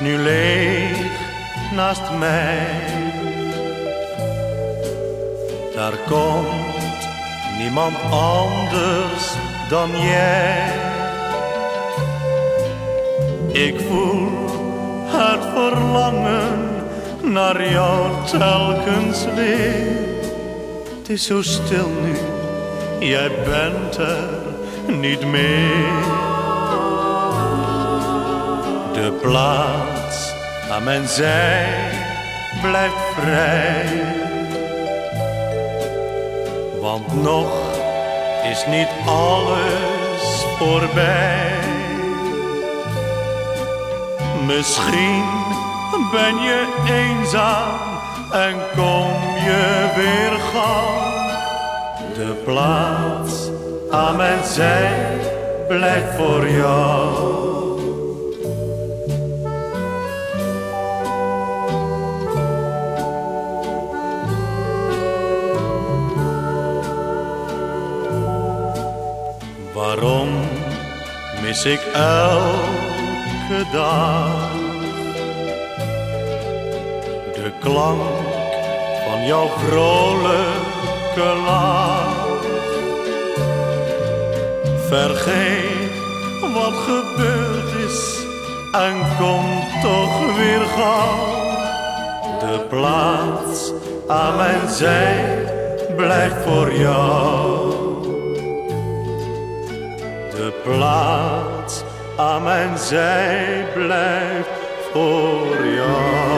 nu leeg naast mij. Daar komt niemand anders dan jij. Ik voel het verlangen naar jou telkens weer. Het is zo stil nu, jij bent er niet meer. De plaats aan mijn zij blijft vrij. Want nog is niet alles voorbij. Misschien ben je eenzaam en kom je weer gauw. De plaats aan mijn zij blijft voor jou. Waarom mis ik elke dag de klank van jouw vrolijke lach? Vergeet wat gebeurd is en kom toch weer gauw. De plaats aan mijn zij blijft voor jou. De plaats aan mijn zij blijft voor jou.